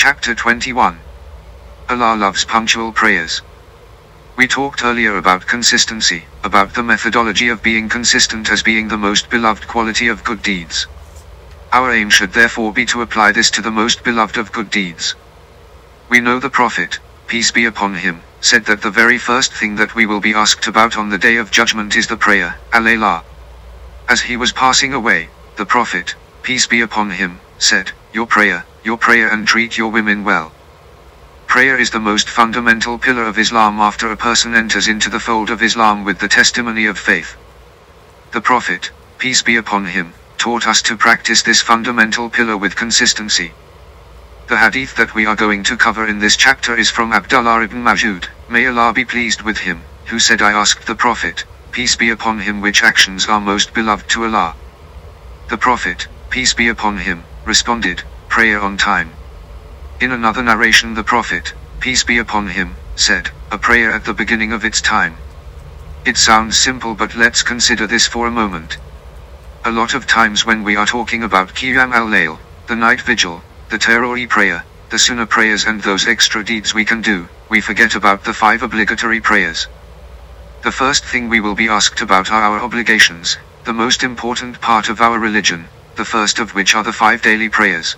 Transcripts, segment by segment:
Chapter 21 Allah loves punctual prayers. We talked earlier about consistency, about the methodology of being consistent as being the most beloved quality of good deeds. Our aim should therefore be to apply this to the most beloved of good deeds. We know the Prophet, peace be upon him, said that the very first thing that we will be asked about on the day of judgment is the prayer, Alayla. As he was passing away, the Prophet, peace be upon him, said, Your prayer, your prayer and treat your women well. Prayer is the most fundamental pillar of Islam after a person enters into the fold of Islam with the testimony of faith. The Prophet, peace be upon him, taught us to practice this fundamental pillar with consistency. The hadith that we are going to cover in this chapter is from Abdullah ibn Mas'ud, may Allah be pleased with him, who said I asked the Prophet, peace be upon him which actions are most beloved to Allah. The Prophet, peace be upon him, responded, prayer on time. In another narration the Prophet, peace be upon him, said, a prayer at the beginning of its time. It sounds simple but let's consider this for a moment. A lot of times when we are talking about Qiyam al-Layl, the night vigil, the Tarawih prayer, the Sunnah prayers and those extra deeds we can do, we forget about the five obligatory prayers. The first thing we will be asked about are our obligations, the most important part of our religion, the first of which are the five daily prayers.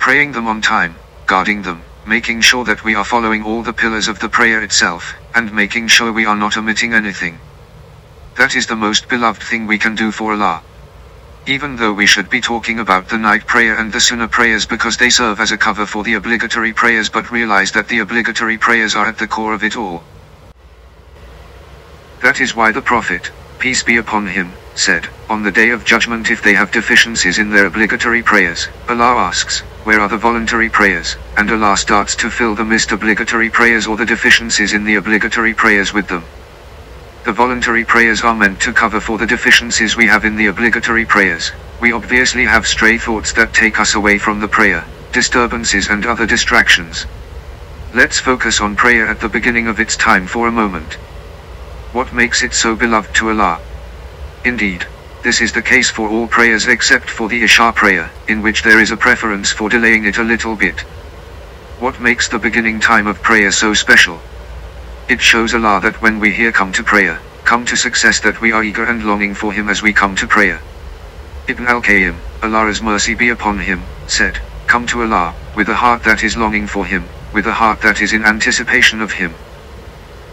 Praying them on time, guarding them, making sure that we are following all the pillars of the prayer itself, and making sure we are not omitting anything. That is the most beloved thing we can do for Allah. Even though we should be talking about the night prayer and the sunnah prayers because they serve as a cover for the obligatory prayers but realize that the obligatory prayers are at the core of it all. That is why the Prophet, peace be upon him, said, On the day of judgment if they have deficiencies in their obligatory prayers, Allah asks, Where are the voluntary prayers? And Allah starts to fill the missed obligatory prayers or the deficiencies in the obligatory prayers with them. The voluntary prayers are meant to cover for the deficiencies we have in the obligatory prayers. We obviously have stray thoughts that take us away from the prayer, disturbances and other distractions. Let's focus on prayer at the beginning of its time for a moment. What makes it so beloved to Allah? Indeed, this is the case for all prayers except for the Isha prayer, in which there is a preference for delaying it a little bit. What makes the beginning time of prayer so special? It shows Allah that when we here come to prayer, come to success that we are eager and longing for Him as we come to prayer. Ibn al-Qayyim, Allah's mercy be upon him, said, Come to Allah, with a heart that is longing for Him, with a heart that is in anticipation of Him.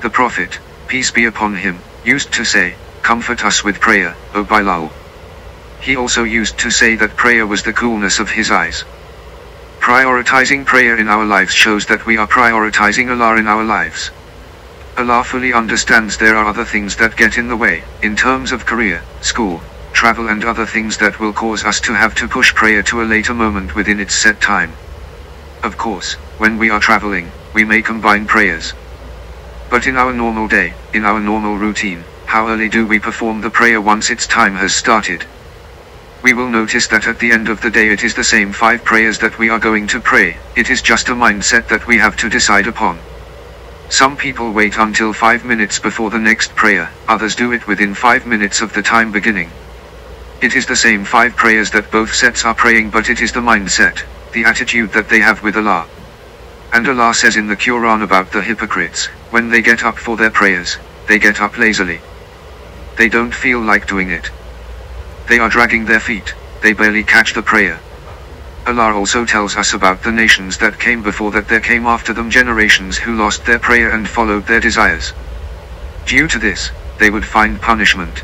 The Prophet, peace be upon him, used to say, Comfort us with prayer, O Bilal. He also used to say that prayer was the coolness of his eyes. Prioritizing prayer in our lives shows that we are prioritizing Allah in our lives. Allah fully understands there are other things that get in the way, in terms of career, school, travel and other things that will cause us to have to push prayer to a later moment within its set time. Of course, when we are traveling, we may combine prayers. But in our normal day, in our normal routine, how early do we perform the prayer once its time has started? We will notice that at the end of the day it is the same five prayers that we are going to pray, it is just a mindset that we have to decide upon. Some people wait until 5 minutes before the next prayer, others do it within 5 minutes of the time beginning. It is the same 5 prayers that both sets are praying but it is the mindset, the attitude that they have with Allah. And Allah says in the Quran about the hypocrites, when they get up for their prayers, they get up lazily. They don't feel like doing it. They are dragging their feet, they barely catch the prayer. Allah also tells us about the nations that came before that there came after them generations who lost their prayer and followed their desires. Due to this, they would find punishment.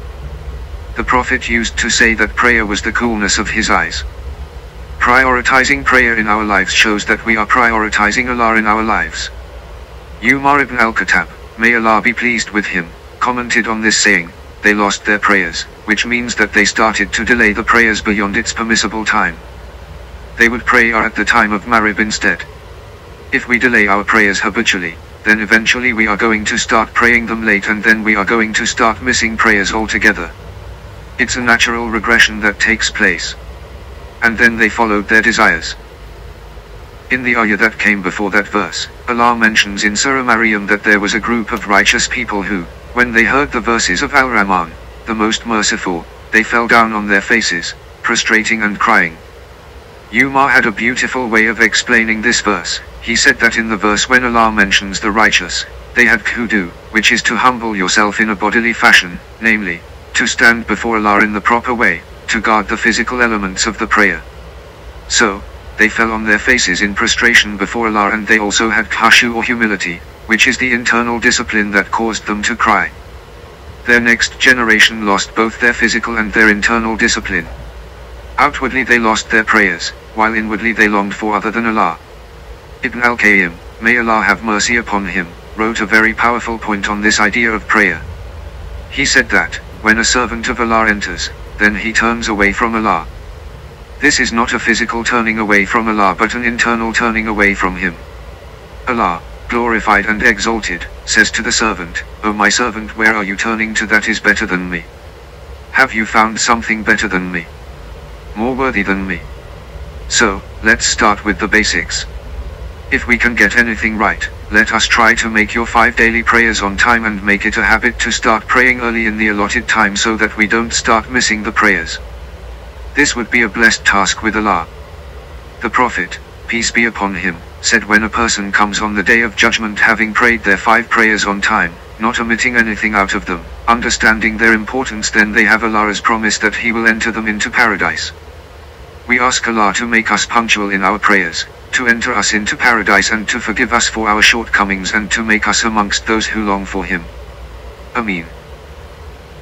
The Prophet used to say that prayer was the coolness of his eyes. Prioritizing prayer in our lives shows that we are prioritizing Allah in our lives. Umar ibn al-Khattab, may Allah be pleased with him, commented on this saying, they lost their prayers, which means that they started to delay the prayers beyond its permissible time they would pray at the time of Maghrib instead. If we delay our prayers habitually, then eventually we are going to start praying them late and then we are going to start missing prayers altogether. It's a natural regression that takes place. And then they followed their desires. In the ayah that came before that verse, Allah mentions in Surah Maryam that there was a group of righteous people who, when they heard the verses of Al-Rahman, the most merciful, they fell down on their faces, prostrating and crying. Umar had a beautiful way of explaining this verse. He said that in the verse when Allah mentions the righteous, they had khudu, which is to humble yourself in a bodily fashion, namely, to stand before Allah in the proper way, to guard the physical elements of the prayer. So, they fell on their faces in prostration before Allah and they also had khushu or humility, which is the internal discipline that caused them to cry. Their next generation lost both their physical and their internal discipline. Outwardly they lost their prayers, while inwardly they longed for other than Allah. Ibn al-Qayyim, may Allah have mercy upon him, wrote a very powerful point on this idea of prayer. He said that, when a servant of Allah enters, then he turns away from Allah. This is not a physical turning away from Allah but an internal turning away from Him. Allah, glorified and exalted, says to the servant, O my servant where are you turning to that is better than me? Have you found something better than me? More worthy than me? So, let's start with the basics. If we can get anything right, let us try to make your five daily prayers on time and make it a habit to start praying early in the allotted time so that we don't start missing the prayers. This would be a blessed task with Allah. The Prophet, peace be upon him, said when a person comes on the day of judgment having prayed their five prayers on time, not omitting anything out of them, understanding their importance then they have Allah's promise that he will enter them into paradise. We ask Allah to make us punctual in our prayers, to enter us into paradise and to forgive us for our shortcomings and to make us amongst those who long for him. Ameen.